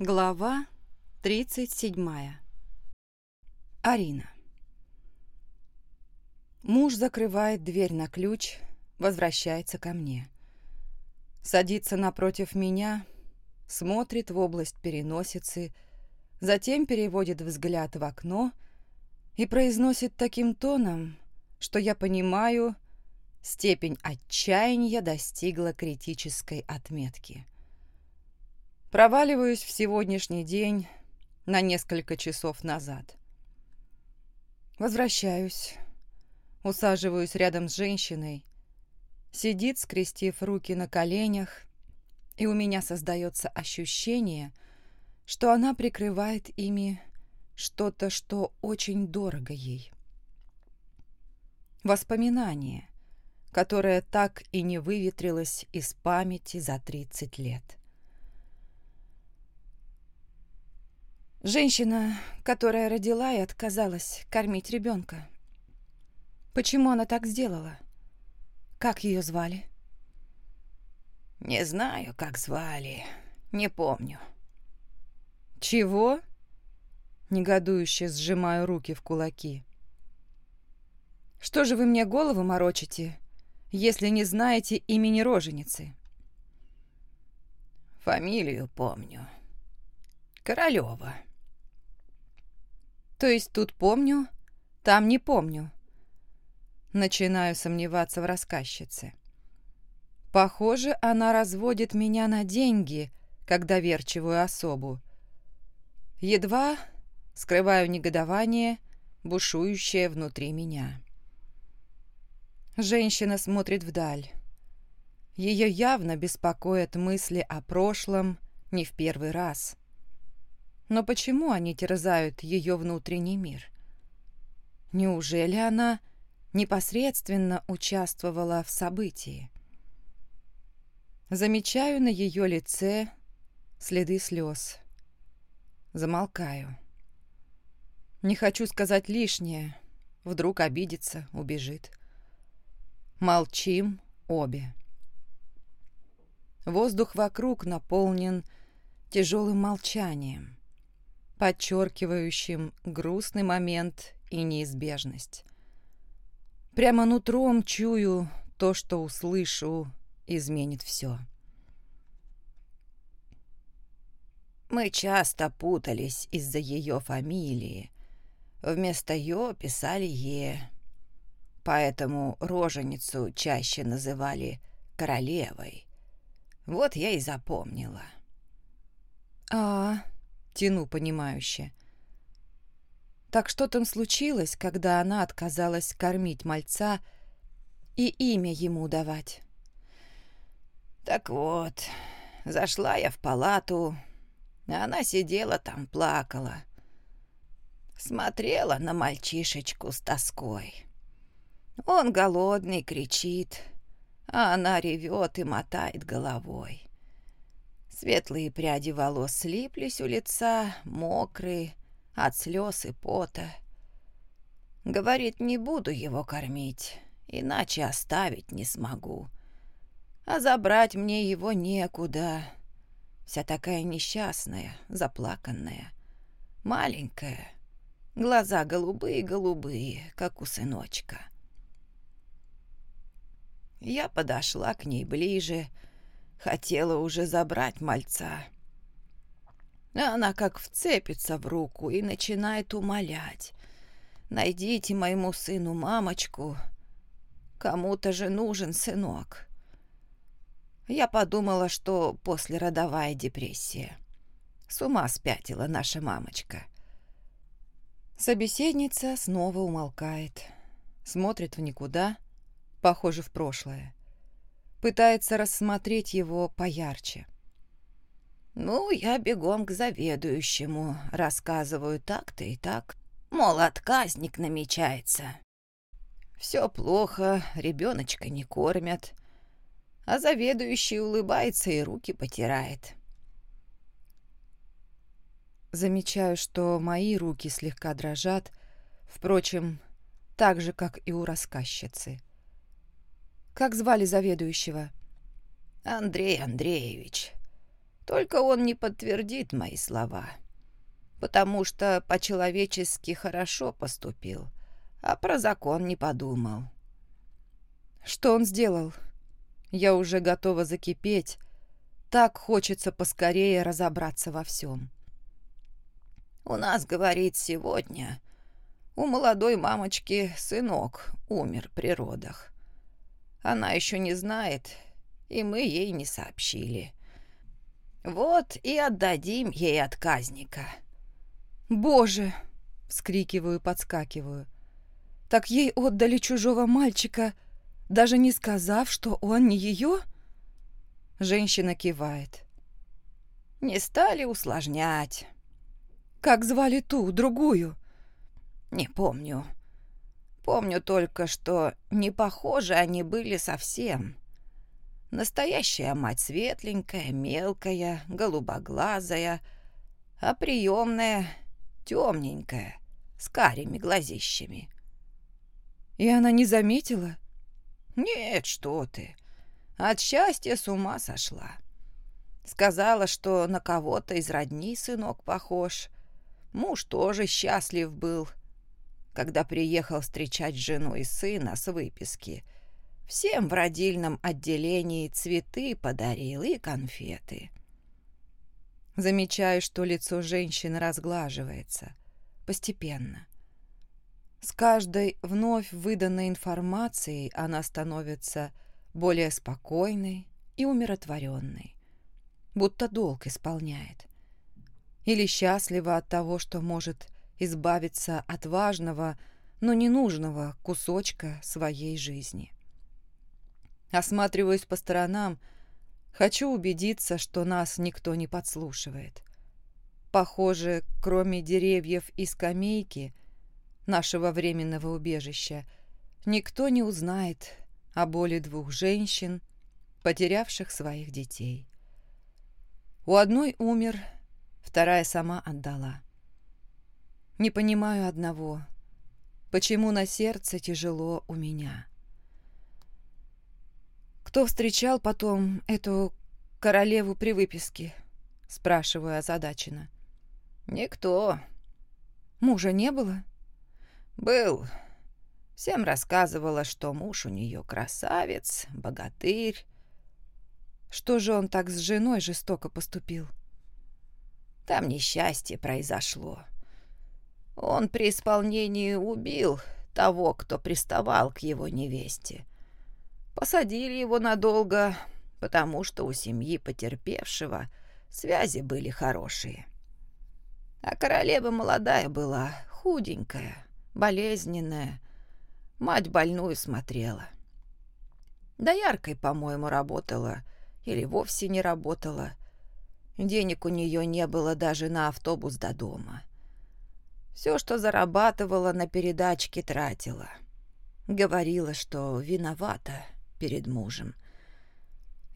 Глава 37. Арина. Муж закрывает дверь на ключ, возвращается ко мне. Садится напротив меня, смотрит в область переносицы, затем переводит взгляд в окно и произносит таким тоном, что я понимаю, степень отчаяния достигла критической отметки. Проваливаюсь в сегодняшний день на несколько часов назад. Возвращаюсь, усаживаюсь рядом с женщиной, сидит, скрестив руки на коленях, и у меня создается ощущение, что она прикрывает ими что-то, что очень дорого ей. Воспоминание, которое так и не выветрилось из памяти за 30 лет. Женщина, которая родила и отказалась кормить ребенка. Почему она так сделала? Как ее звали? Не знаю, как звали. Не помню. Чего? Негодующе сжимаю руки в кулаки. Что же вы мне голову морочите, если не знаете имени роженицы? Фамилию помню. Королева. То есть тут помню, там не помню. Начинаю сомневаться в рассказчице. Похоже, она разводит меня на деньги, как доверчивую особу. Едва скрываю негодование, бушующее внутри меня. Женщина смотрит вдаль. Ее явно беспокоят мысли о прошлом не в первый раз. Но почему они терзают ее внутренний мир? Неужели она непосредственно участвовала в событии? Замечаю на ее лице следы слез. Замолкаю. Не хочу сказать лишнее. Вдруг обидится, убежит. Молчим обе. Воздух вокруг наполнен тяжелым молчанием подчеркивающим грустный момент и неизбежность. Прямо нутром чую то, что услышу, изменит все. Мы часто путались из-за ее фамилии. Вместо «ё» писали «е». Поэтому роженицу чаще называли королевой. Вот я и запомнила. «А, Тяну понимающе. Так что там случилось, когда она отказалась кормить мальца и имя ему давать? Так вот, зашла я в палату, а она сидела там, плакала. Смотрела на мальчишечку с тоской. Он голодный, кричит, а она ревет и мотает головой. Светлые пряди волос слиплись у лица, мокрые, от слез и пота. Говорит, не буду его кормить, иначе оставить не смогу. А забрать мне его некуда. Вся такая несчастная, заплаканная, маленькая. Глаза голубые-голубые, как у сыночка. Я подошла к ней ближе, — Хотела уже забрать мальца. Она как вцепится в руку и начинает умолять. «Найдите моему сыну мамочку. Кому-то же нужен сынок». Я подумала, что послеродовая депрессия. С ума спятила наша мамочка. Собеседница снова умолкает. Смотрит в никуда, похоже, в прошлое пытается рассмотреть его поярче. «Ну, я бегом к заведующему, рассказываю так-то и так. Мол, отказник намечается. Все плохо, ребеночка не кормят. А заведующий улыбается и руки потирает. Замечаю, что мои руки слегка дрожат, впрочем, так же, как и у рассказчицы. Как звали заведующего? Андрей Андреевич. Только он не подтвердит мои слова, потому что по-человечески хорошо поступил, а про закон не подумал. Что он сделал? Я уже готова закипеть. Так хочется поскорее разобраться во всем. У нас, говорит, сегодня у молодой мамочки сынок умер при родах. Она еще не знает, и мы ей не сообщили. Вот и отдадим ей отказника. «Боже!» — вскрикиваю, подскакиваю. «Так ей отдали чужого мальчика, даже не сказав, что он не ее?» Женщина кивает. «Не стали усложнять». «Как звали ту, другую?» «Не помню. Помню только, что не похожи они были совсем. Настоящая мать светленькая, мелкая, голубоглазая, а приемная темненькая, с карими глазищами. И она не заметила? Нет, что ты. От счастья с ума сошла. Сказала, что на кого-то из родни сынок похож. Муж тоже счастлив был, когда приехал встречать жену и сына с выписки — Всем в родильном отделении цветы подарил и конфеты. Замечаю, что лицо женщины разглаживается. Постепенно. С каждой вновь выданной информацией она становится более спокойной и умиротворенной. Будто долг исполняет. Или счастлива от того, что может избавиться от важного, но ненужного кусочка своей жизни. Осматриваюсь по сторонам. Хочу убедиться, что нас никто не подслушивает. Похоже, кроме деревьев и скамейки нашего временного убежища, никто не узнает о боли двух женщин, потерявших своих детей. У одной умер, вторая сама отдала. Не понимаю одного, почему на сердце тяжело у меня. «Кто встречал потом эту королеву при выписке?» — спрашиваю озадаченно. «Никто». «Мужа не было?» «Был. Всем рассказывала, что муж у нее красавец, богатырь». «Что же он так с женой жестоко поступил?» «Там несчастье произошло. Он при исполнении убил того, кто приставал к его невесте» Посадили его надолго, потому что у семьи потерпевшего связи были хорошие. А королева молодая была, худенькая, болезненная. Мать больную смотрела. Да яркой, по-моему, работала или вовсе не работала. Денег у нее не было даже на автобус до дома. Все, что зарабатывала, на передачки тратила. Говорила, что виновата, перед мужем.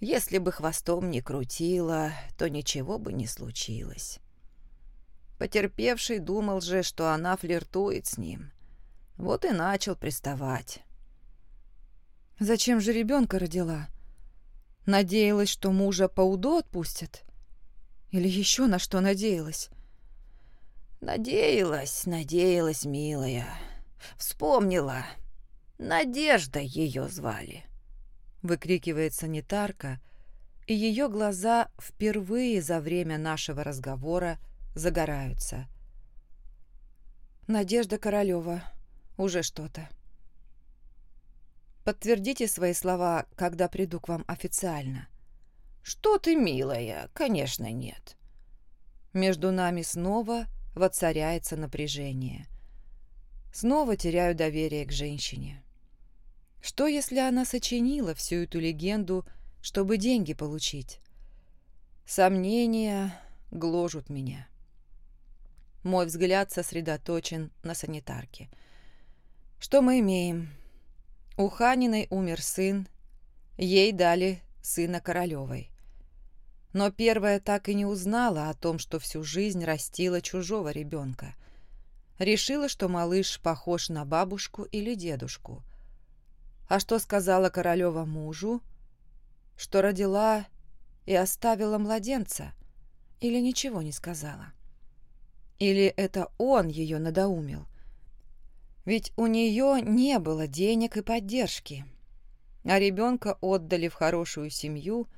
Если бы хвостом не крутила, то ничего бы не случилось. Потерпевший думал же, что она флиртует с ним. Вот и начал приставать. «Зачем же ребенка родила? Надеялась, что мужа по УДО отпустят? Или еще на что надеялась?» «Надеялась, надеялась, милая. Вспомнила. Надежда ее звали выкрикивает санитарка, и ее глаза впервые за время нашего разговора загораются. Надежда Королева. Уже что-то. Подтвердите свои слова, когда приду к вам официально. Что ты, милая? Конечно, нет. Между нами снова воцаряется напряжение. Снова теряю доверие к женщине. Что, если она сочинила всю эту легенду, чтобы деньги получить? Сомнения гложут меня. Мой взгляд сосредоточен на санитарке. Что мы имеем? У Ханиной умер сын, ей дали сына Королевой. Но первая так и не узнала о том, что всю жизнь растила чужого ребенка. Решила, что малыш похож на бабушку или дедушку. А что сказала Королева мужу? Что родила и оставила младенца? Или ничего не сказала? Или это он ее надоумил? Ведь у нее не было денег и поддержки, а ребенка отдали в хорошую семью,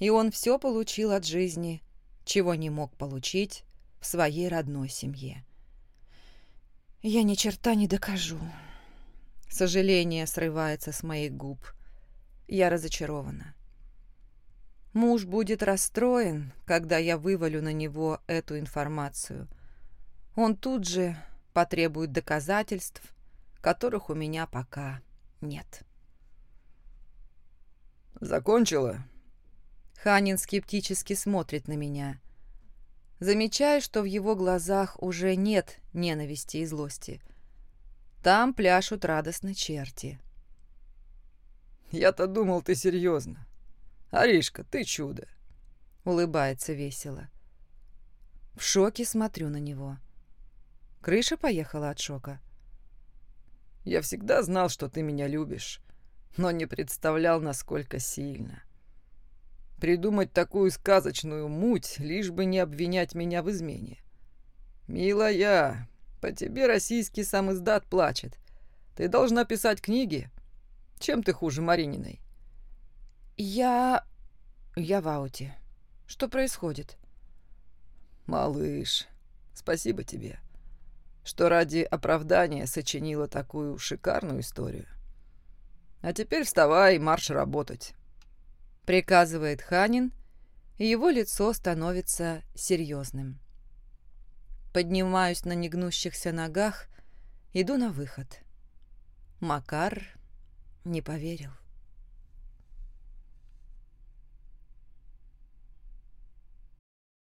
и он все получил от жизни, чего не мог получить в своей родной семье. Я ни черта не докажу. Сожаление срывается с моих губ. Я разочарована. Муж будет расстроен, когда я вывалю на него эту информацию. Он тут же потребует доказательств, которых у меня пока нет. «Закончила?» Ханин скептически смотрит на меня. Замечаю, что в его глазах уже нет ненависти и злости. Там пляшут радостно черти. «Я-то думал, ты серьезно. Аришка, ты чудо!» Улыбается весело. В шоке смотрю на него. Крыша поехала от шока. «Я всегда знал, что ты меня любишь, но не представлял, насколько сильно. Придумать такую сказочную муть, лишь бы не обвинять меня в измене. Милая, по тебе российский сам издат плачет. Ты должна писать книги. Чем ты хуже Марининой? Я... я в ауте. Что происходит? Малыш, спасибо тебе, что ради оправдания сочинила такую шикарную историю. А теперь вставай, марш работать приказывает Ханин, и его лицо становится серьезным. Поднимаюсь на негнущихся ногах, иду на выход. Макар не поверил.